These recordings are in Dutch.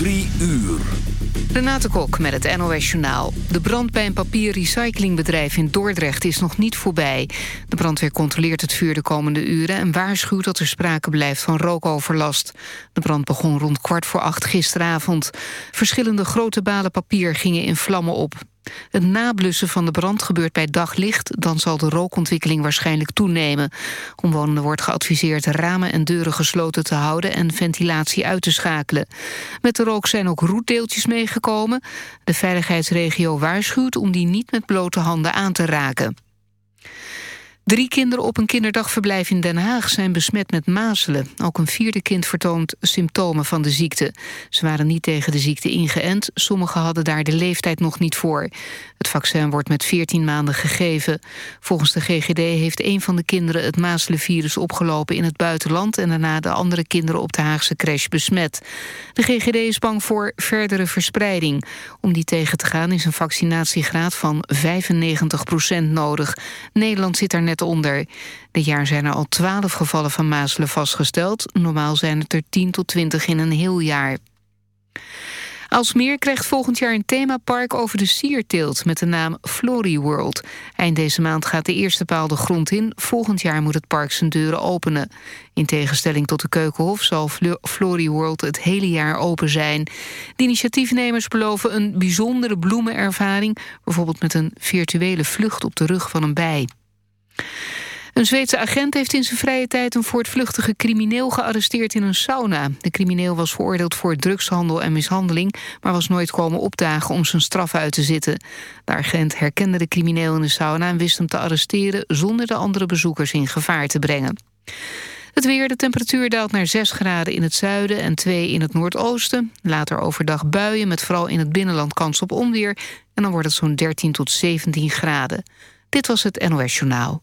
Drie uur. Renate Kok met het NOS Journaal. De brand bij een papierrecyclingbedrijf in Dordrecht is nog niet voorbij. De brandweer controleert het vuur de komende uren... en waarschuwt dat er sprake blijft van rookoverlast. De brand begon rond kwart voor acht gisteravond. Verschillende grote balen papier gingen in vlammen op. Het nablussen van de brand gebeurt bij daglicht... dan zal de rookontwikkeling waarschijnlijk toenemen. Omwonenden wordt geadviseerd ramen en deuren gesloten te houden... en ventilatie uit te schakelen. Met de rook zijn ook roetdeeltjes meegekomen. De veiligheidsregio waarschuwt om die niet met blote handen aan te raken. Drie kinderen op een kinderdagverblijf in Den Haag zijn besmet met mazelen. Ook een vierde kind vertoont symptomen van de ziekte. Ze waren niet tegen de ziekte ingeënt. Sommigen hadden daar de leeftijd nog niet voor. Het vaccin wordt met 14 maanden gegeven. Volgens de GGD heeft een van de kinderen het mazelenvirus opgelopen in het buitenland... en daarna de andere kinderen op de Haagse crash besmet. De GGD is bang voor verdere verspreiding. Om die tegen te gaan is een vaccinatiegraad van 95% nodig. Nederland zit daar net onder. Dit jaar zijn er al twaalf gevallen van mazelen vastgesteld. Normaal zijn het er 10 tot 20 in een heel jaar. Alsmeer krijgt volgend jaar een themapark over de sierteelt... met de naam World. Eind deze maand gaat de eerste paal de grond in. Volgend jaar moet het park zijn deuren openen. In tegenstelling tot de Keukenhof zal World het hele jaar open zijn. De initiatiefnemers beloven een bijzondere bloemenervaring... bijvoorbeeld met een virtuele vlucht op de rug van een bij. Een Zweedse agent heeft in zijn vrije tijd een voortvluchtige crimineel gearresteerd in een sauna. De crimineel was veroordeeld voor drugshandel en mishandeling, maar was nooit komen opdagen om zijn straf uit te zitten. De agent herkende de crimineel in de sauna en wist hem te arresteren zonder de andere bezoekers in gevaar te brengen. Het weer, de temperatuur daalt naar 6 graden in het zuiden en 2 in het noordoosten. Later overdag buien met vooral in het binnenland kans op onweer. En dan wordt het zo'n 13 tot 17 graden. Dit was het NOS Journaal.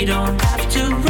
Het is ijskoud.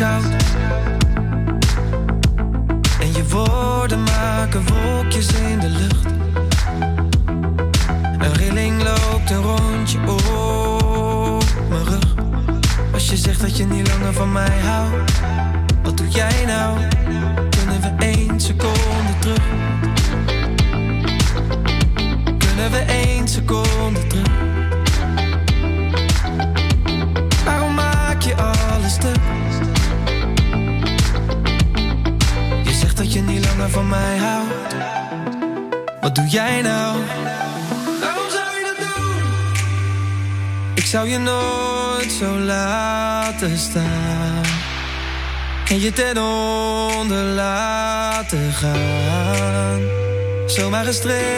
En Zomaar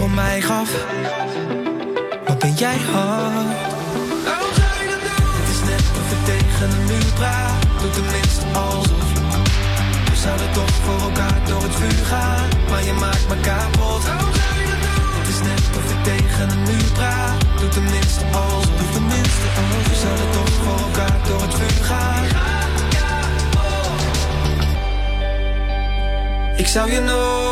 om mij gaf? Wat ben jij hard? Waarom zou je dat doen? Het is net of ik tegen een muur praat. Doe tenminste alsof. We zouden toch voor elkaar door het vuur gaan. Maar je maakt me kapot. Waarom zou je dat doen? Het is net of ik tegen een muur praat. Doe tenminste alsof. Doe tenminste alsof. We zouden toch voor elkaar door het vuur gaan. Ik zou je nooit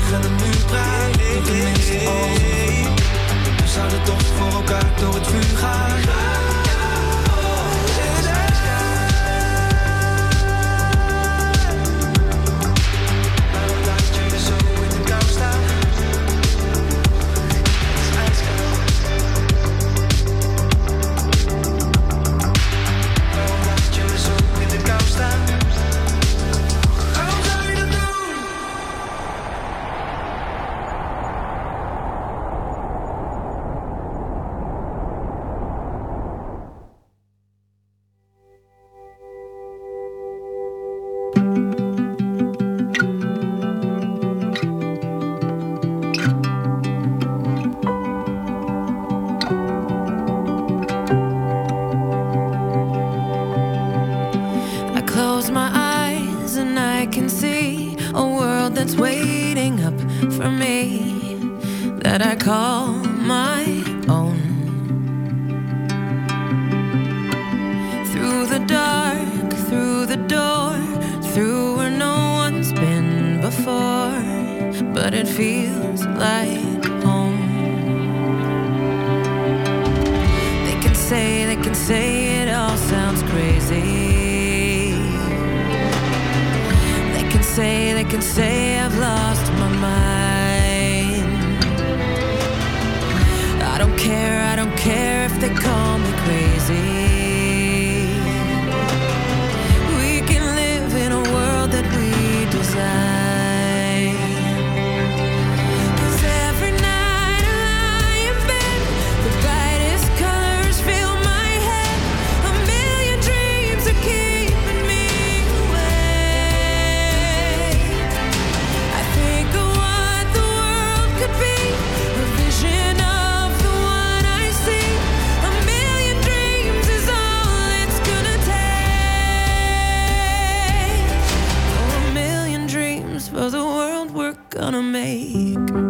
tegen een muur praat. Tenminste alsof. We zouden toch voor elkaar door het vuur gaan. break.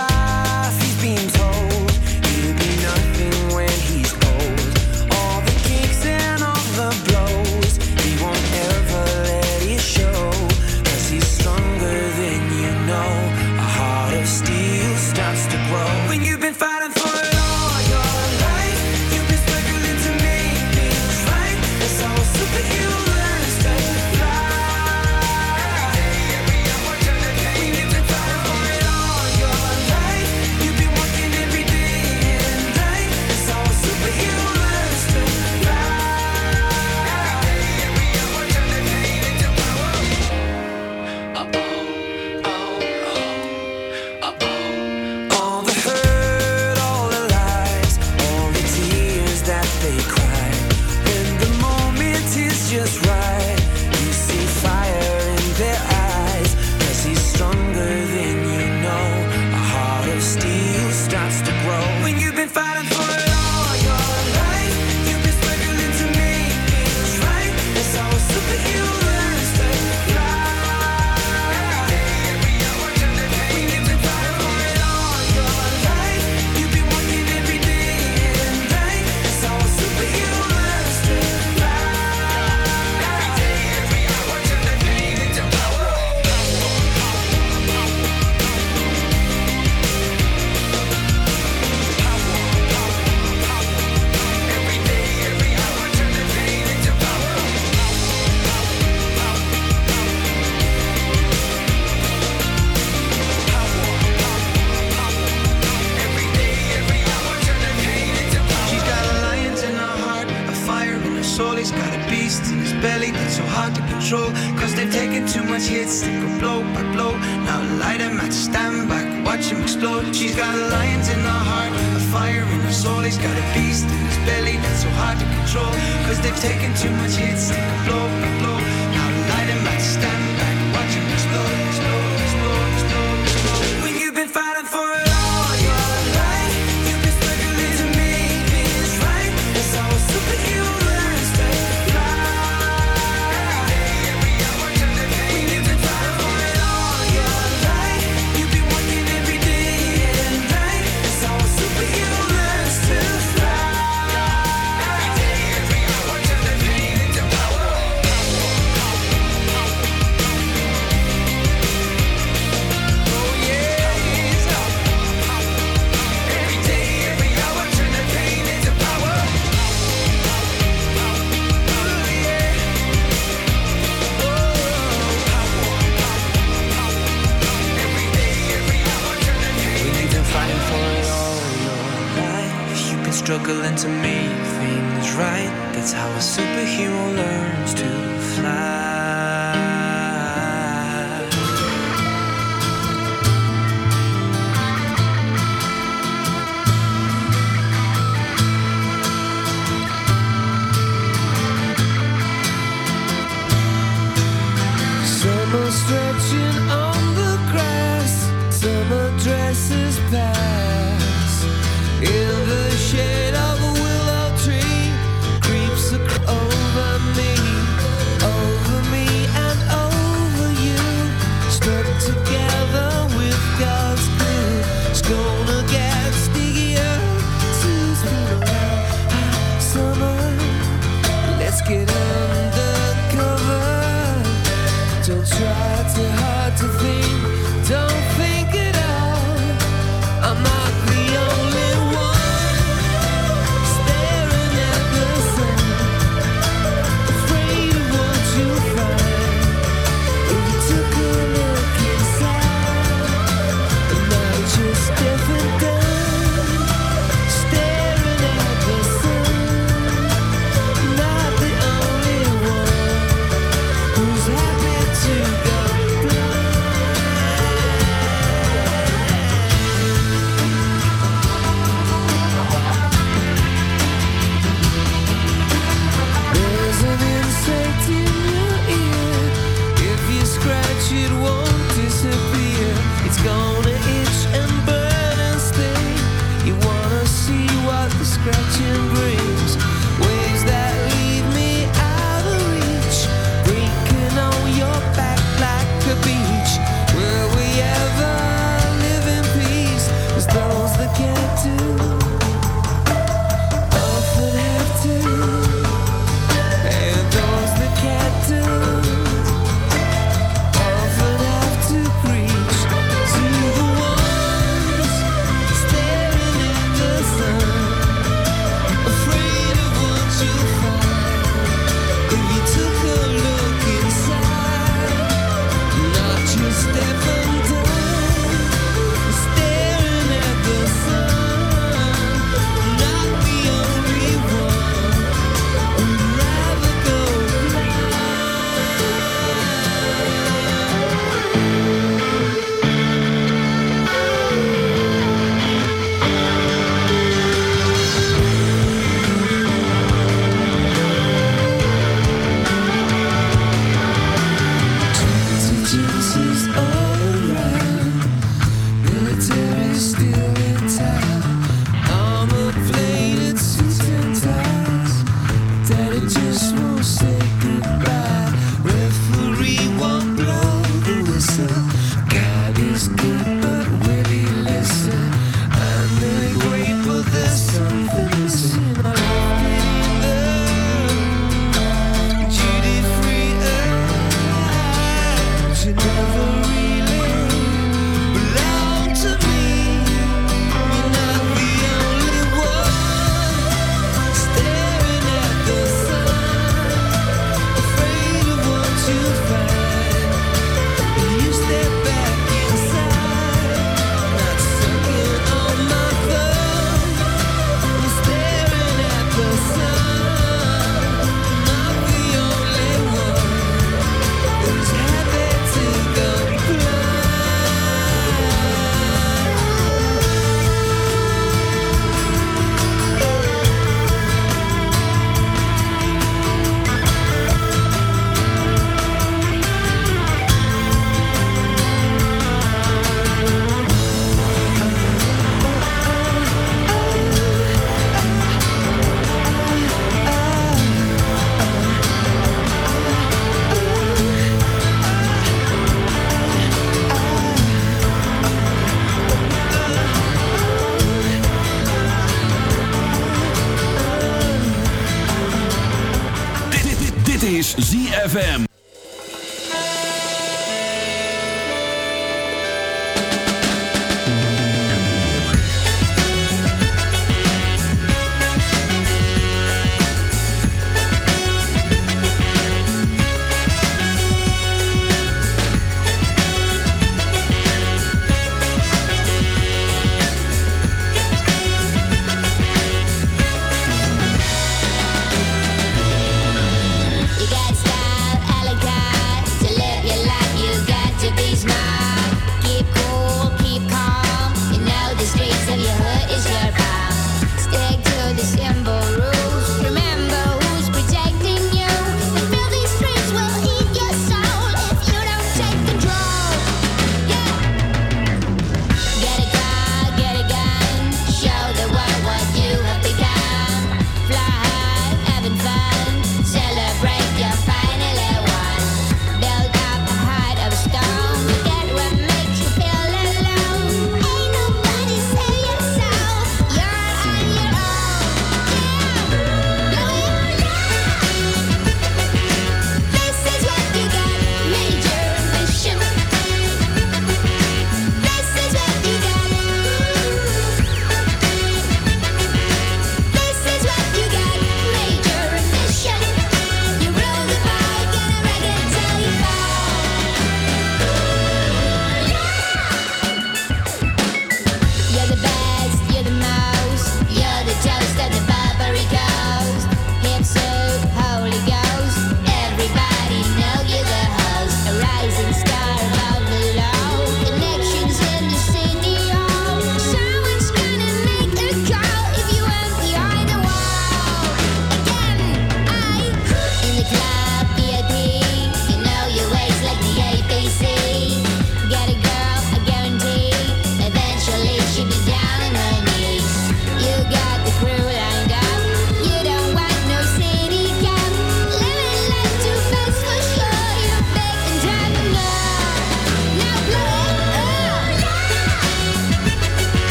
taking too much hits.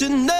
listen now